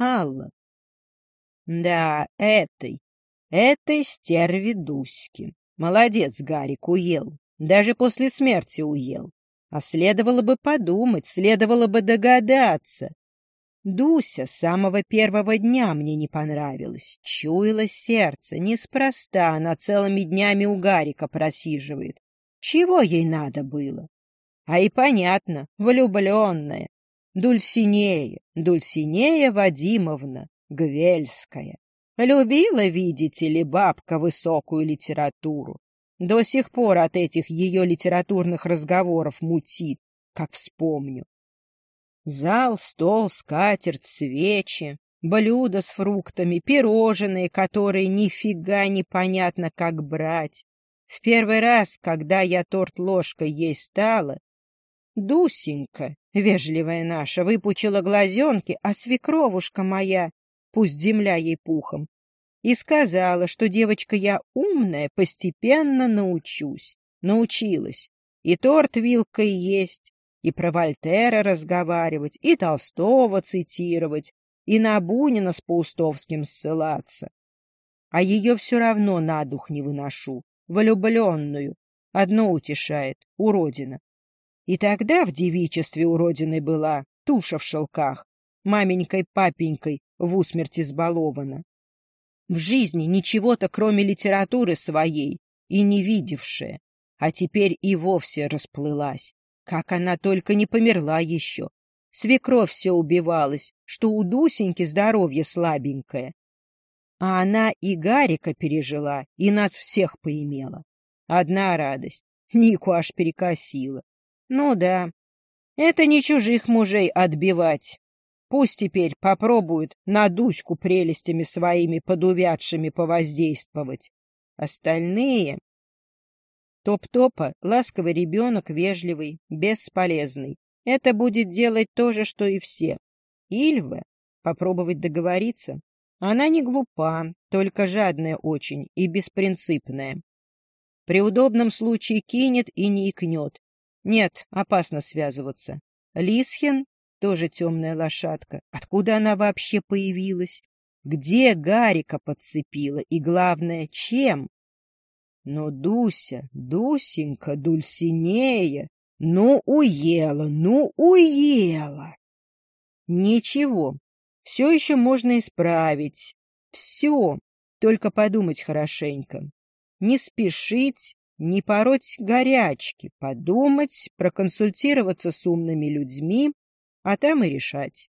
Алла. Да, этой, этой стерви Дуськи. Молодец, Гарик, уел. Даже после смерти уел. А следовало бы подумать, следовало бы догадаться. Дуся с самого первого дня мне не понравилась. Чуяло сердце, неспроста она целыми днями у Гарика просиживает. Чего ей надо было? А и понятно, влюбленная. Дульсинея, Дульсинея Вадимовна, Гвельская. Любила, видите ли, бабка высокую литературу. До сих пор от этих ее литературных разговоров мутит, как вспомню. Зал, стол, скатерть, свечи, блюда с фруктами, пирожные, которые нифига непонятно как брать. В первый раз, когда я торт ложкой есть стала, Дусенька, вежливая наша, выпучила глазенки, а свекровушка моя, пусть земля ей пухом, и сказала, что девочка я умная, постепенно научусь. Научилась. И торт вилкой есть, и про Вольтера разговаривать, и Толстого цитировать, и на Бунина с Паустовским ссылаться. А ее все равно на дух не выношу, влюбленную. Одно утешает — уродина. И тогда в девичестве уродиной была, туша в шелках, маменькой-папенькой в усмерть избалована. В жизни ничего-то, кроме литературы своей, и не видевшая, а теперь и вовсе расплылась. Как она только не померла еще. Свекровь все убивалась, что у Дусеньки здоровье слабенькое. А она и Гарика пережила, и нас всех поимела. Одна радость. Нику аж перекосила. Ну да, это не чужих мужей отбивать. Пусть теперь попробуют на Дуську прелестями своими подувядшими повоздействовать. Остальные... Топ-топа — ласковый ребенок, вежливый, бесполезный. Это будет делать то же, что и все. Ильва — попробовать договориться. Она не глупа, только жадная очень и беспринципная. При удобном случае кинет и не икнет. Нет, опасно связываться. Лисхин тоже темная лошадка. Откуда она вообще появилась? Где Гарика подцепила? И главное, чем? Но Дуся, Дусенька, Дульсинея, ну уела, ну уела. Ничего, все еще можно исправить. Все, только подумать хорошенько. Не спешить, не пороть горячки, подумать, проконсультироваться с умными людьми, а там и решать.